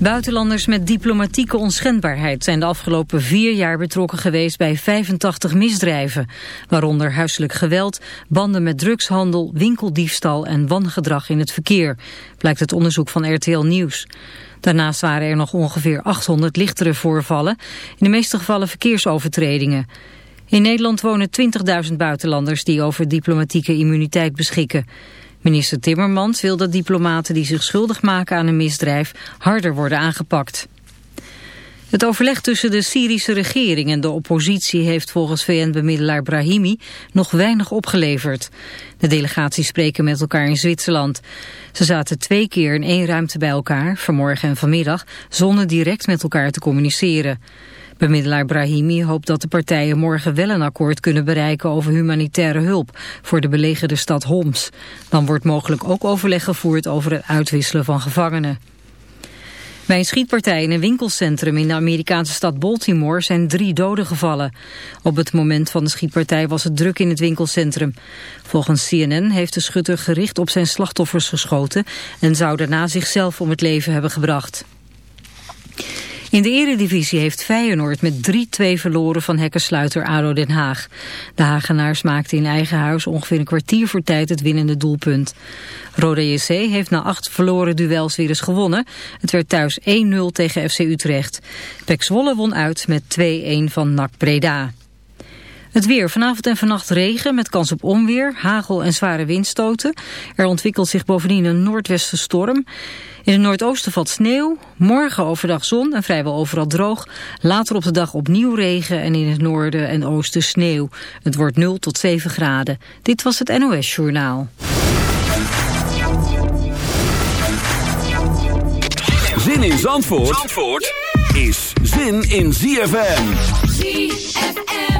Buitenlanders met diplomatieke onschendbaarheid zijn de afgelopen vier jaar betrokken geweest bij 85 misdrijven. Waaronder huiselijk geweld, banden met drugshandel, winkeldiefstal en wangedrag in het verkeer. Blijkt het onderzoek van RTL Nieuws. Daarnaast waren er nog ongeveer 800 lichtere voorvallen, in de meeste gevallen verkeersovertredingen. In Nederland wonen 20.000 buitenlanders die over diplomatieke immuniteit beschikken. Minister Timmermans wil dat diplomaten die zich schuldig maken aan een misdrijf harder worden aangepakt. Het overleg tussen de Syrische regering en de oppositie heeft volgens VN-bemiddelaar Brahimi nog weinig opgeleverd. De delegaties spreken met elkaar in Zwitserland. Ze zaten twee keer in één ruimte bij elkaar, vanmorgen en vanmiddag, zonder direct met elkaar te communiceren. Bemiddelaar Brahimi hoopt dat de partijen morgen wel een akkoord kunnen bereiken over humanitaire hulp voor de belegerde stad Homs. Dan wordt mogelijk ook overleg gevoerd over het uitwisselen van gevangenen. Bij een schietpartij in een winkelcentrum in de Amerikaanse stad Baltimore zijn drie doden gevallen. Op het moment van de schietpartij was het druk in het winkelcentrum. Volgens CNN heeft de schutter gericht op zijn slachtoffers geschoten en zou daarna zichzelf om het leven hebben gebracht. In de eredivisie heeft Feyenoord met 3-2 verloren van hekkensluiter ADO Den Haag. De Hagenaars maakten in eigen huis ongeveer een kwartier voor tijd het winnende doelpunt. Roda JC heeft na acht verloren duels weer eens gewonnen. Het werd thuis 1-0 tegen FC Utrecht. Pek Zwolle won uit met 2-1 van NAC Breda. Het weer. Vanavond en vannacht regen met kans op onweer, hagel en zware windstoten. Er ontwikkelt zich bovendien een noordwestenstorm. In het noordoosten valt sneeuw. Morgen overdag zon en vrijwel overal droog. Later op de dag opnieuw regen en in het noorden en oosten sneeuw. Het wordt 0 tot 7 graden. Dit was het NOS Journaal. Zin in Zandvoort, Zandvoort is zin in ZFM. ZFM.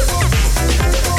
Yeah.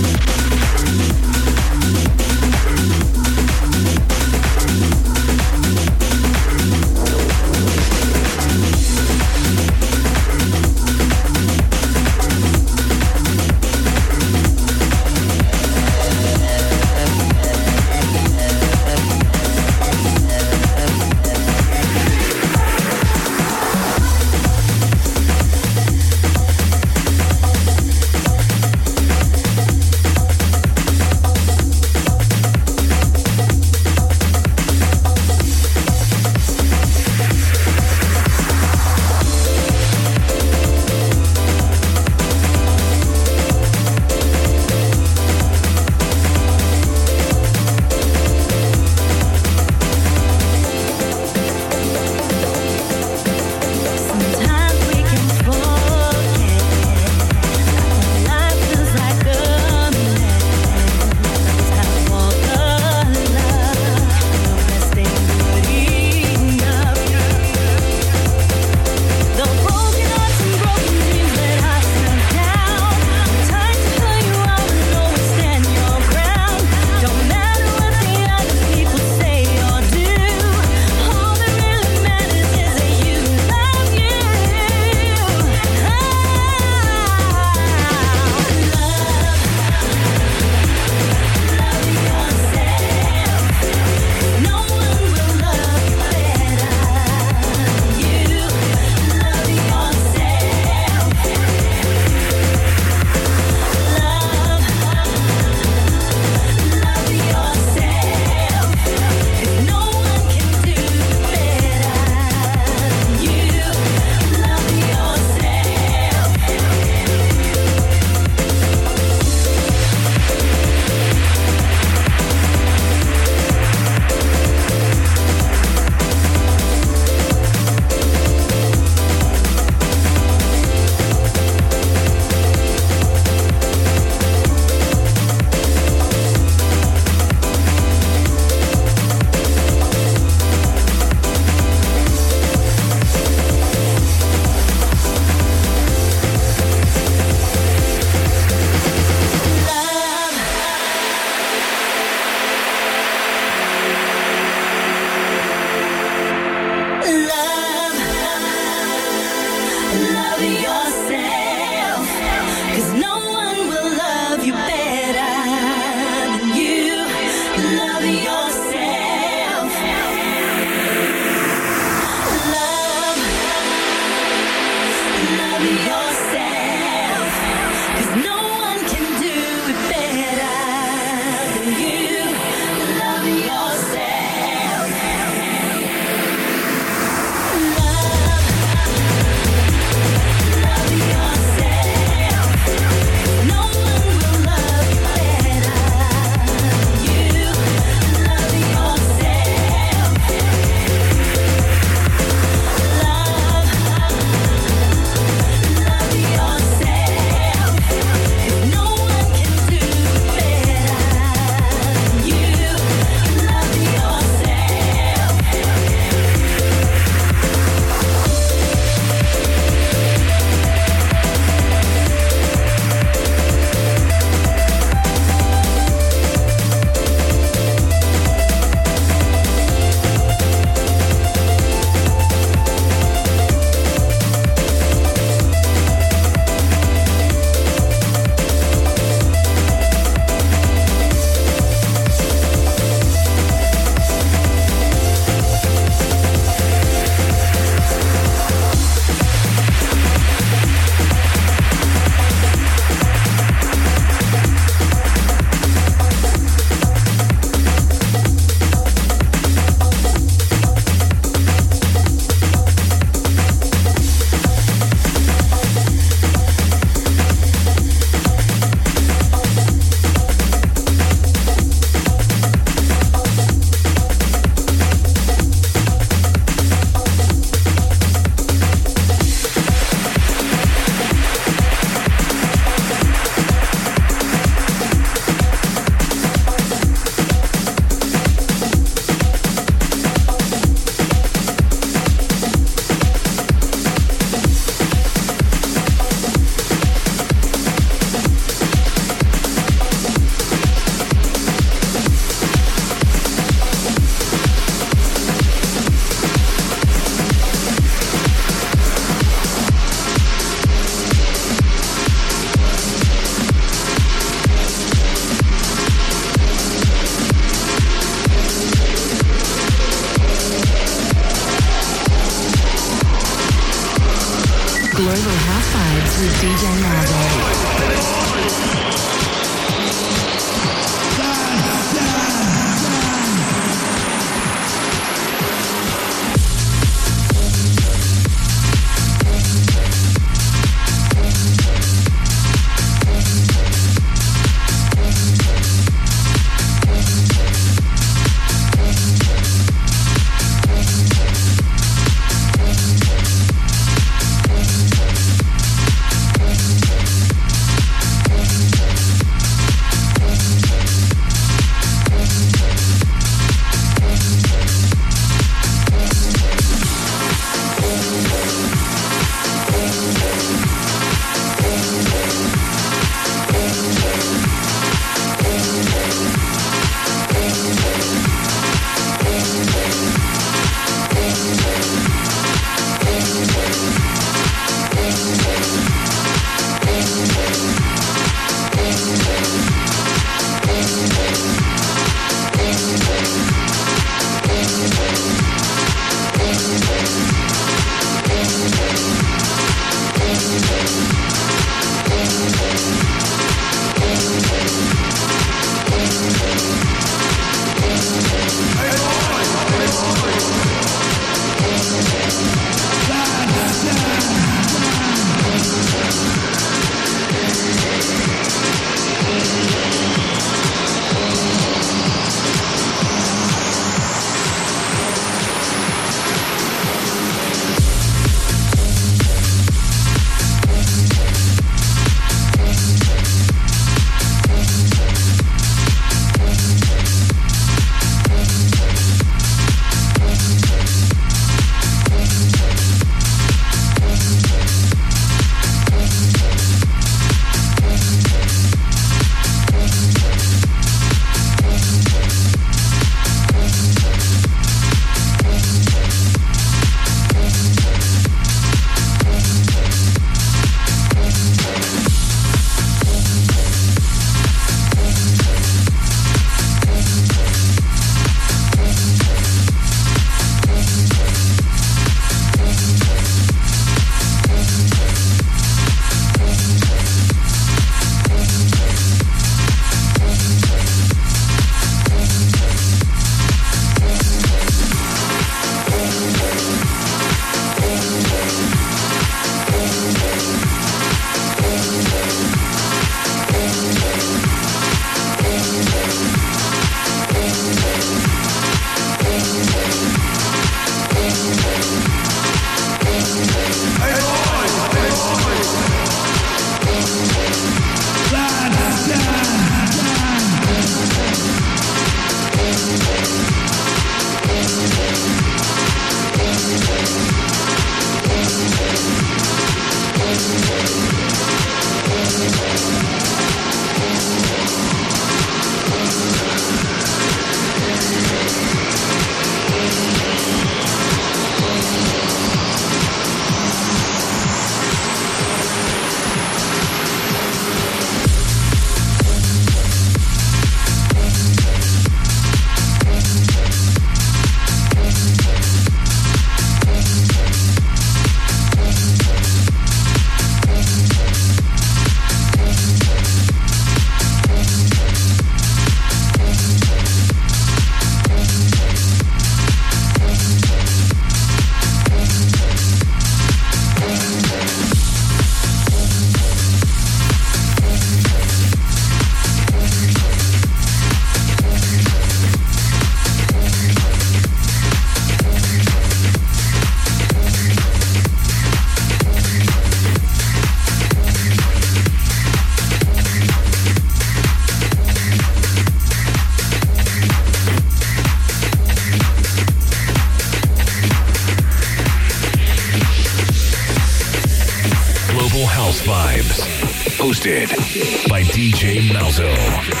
By DJ Malzo.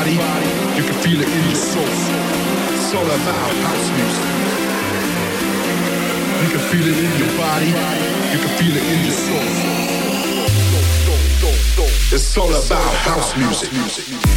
body. You can feel it in your soul. It's all about house music. You can feel it in your body. You can feel it in your soul. It's all about house music.